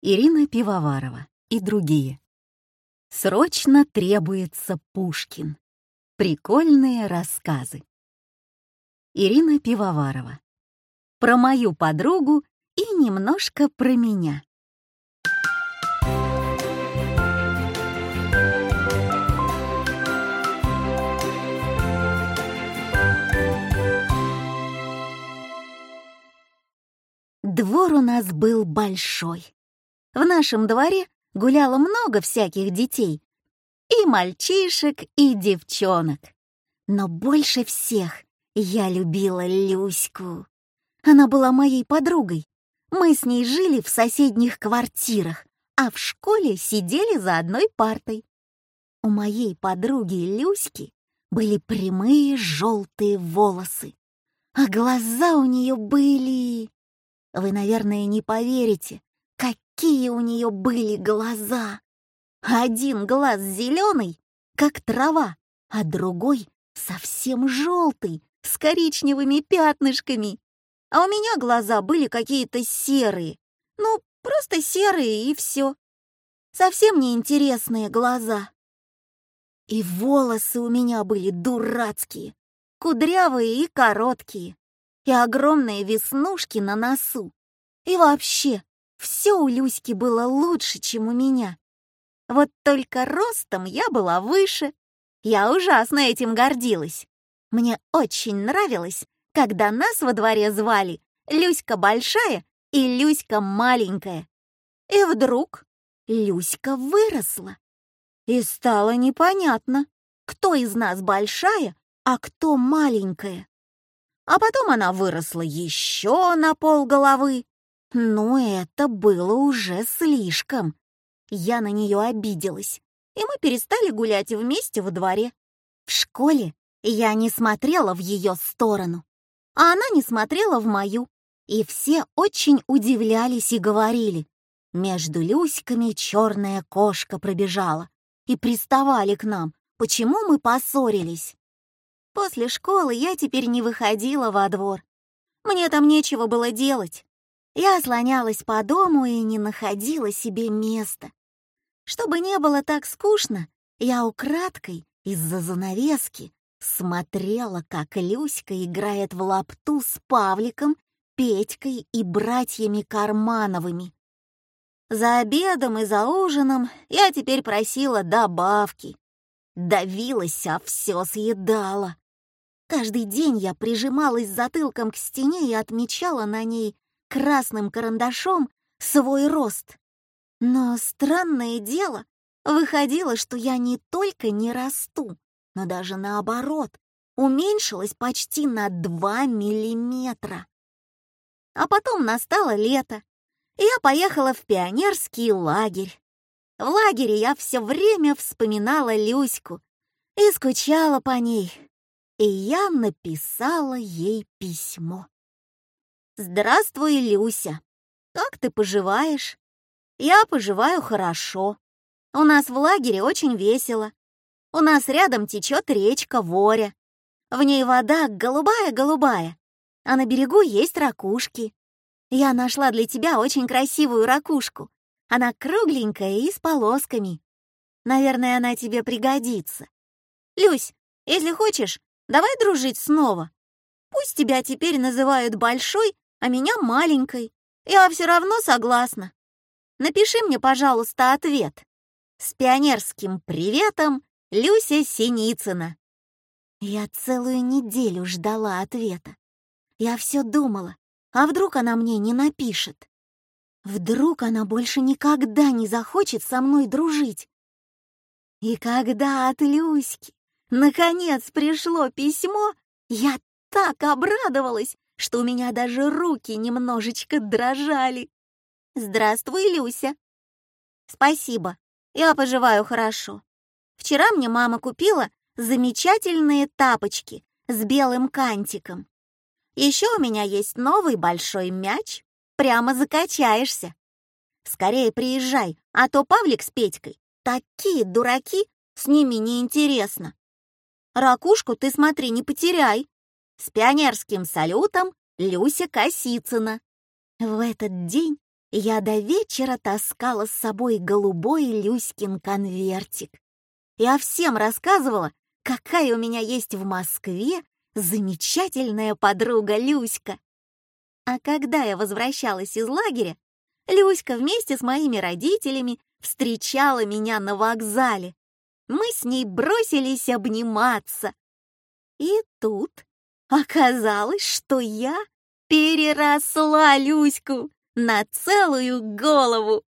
Ирина Пивоварова и другие. Срочно требуется Пушкин. Прикольные рассказы. Ирина Пивоварова. Про мою подругу и немножко про меня. Двор у нас был большой. В нашем дворе гуляло много всяких детей. И мальчишек, и девчонок. Но больше всех я любила Люську. Она была моей подругой. Мы с ней жили в соседних квартирах, а в школе сидели за одной партой. У моей подруги Люськи были прямые желтые волосы, а глаза у нее были... Вы, наверное, не поверите, какие у нее были глаза. Один глаз зеленый, как трава, а другой совсем желтый, с коричневыми пятнышками. А у меня глаза были какие-то серые. Ну, просто серые и все. Совсем неинтересные глаза. И волосы у меня были дурацкие, кудрявые и короткие и огромные веснушки на носу. И вообще, все у Люськи было лучше, чем у меня. Вот только ростом я была выше. Я ужасно этим гордилась. Мне очень нравилось, когда нас во дворе звали Люська большая и Люська маленькая. И вдруг Люська выросла. И стало непонятно, кто из нас большая, а кто маленькая. А потом она выросла еще на пол головы. Но это было уже слишком. Я на нее обиделась, и мы перестали гулять вместе во дворе. В школе я не смотрела в ее сторону, а она не смотрела в мою. И все очень удивлялись и говорили. Между Люськами черная кошка пробежала и приставали к нам, почему мы поссорились. После школы я теперь не выходила во двор. Мне там нечего было делать. Я слонялась по дому и не находила себе места. Чтобы не было так скучно, я украдкой из-за занавески смотрела, как Люська играет в лапту с Павликом, Петькой и братьями Кармановыми. За обедом и за ужином я теперь просила добавки. Давилась, а все съедала. Каждый день я прижималась затылком к стене и отмечала на ней красным карандашом свой рост. Но странное дело, выходило, что я не только не расту, но даже наоборот, уменьшилась почти на 2 миллиметра. А потом настало лето, и я поехала в пионерский лагерь. В лагере я все время вспоминала Люську и скучала по ней, и я написала ей письмо. «Здравствуй, Люся. Как ты поживаешь?» «Я поживаю хорошо. У нас в лагере очень весело. У нас рядом течет речка Воря. В ней вода голубая-голубая, а на берегу есть ракушки. Я нашла для тебя очень красивую ракушку. Она кругленькая и с полосками. Наверное, она тебе пригодится. Люсь, если хочешь, Давай дружить снова. Пусть тебя теперь называют большой, а меня маленькой. Я все равно согласна. Напиши мне, пожалуйста, ответ. С пионерским приветом, Люся Синицына. Я целую неделю ждала ответа. Я все думала, а вдруг она мне не напишет? Вдруг она больше никогда не захочет со мной дружить? И когда от Люськи Наконец пришло письмо. Я так обрадовалась, что у меня даже руки немножечко дрожали. Здравствуй, Люся. Спасибо. Я поживаю хорошо. Вчера мне мама купила замечательные тапочки с белым кантиком. Еще у меня есть новый большой мяч. Прямо закачаешься. Скорее приезжай, а то Павлик с Петькой такие дураки, с ними неинтересно. Ракушку ты смотри, не потеряй. С пионерским салютом Люся Косицына. В этот день я до вечера таскала с собой голубой Люськин конвертик. Я всем рассказывала, какая у меня есть в Москве замечательная подруга Люська. А когда я возвращалась из лагеря, Люська вместе с моими родителями встречала меня на вокзале. Мы с ней бросились обниматься. И тут оказалось, что я переросла Люську на целую голову.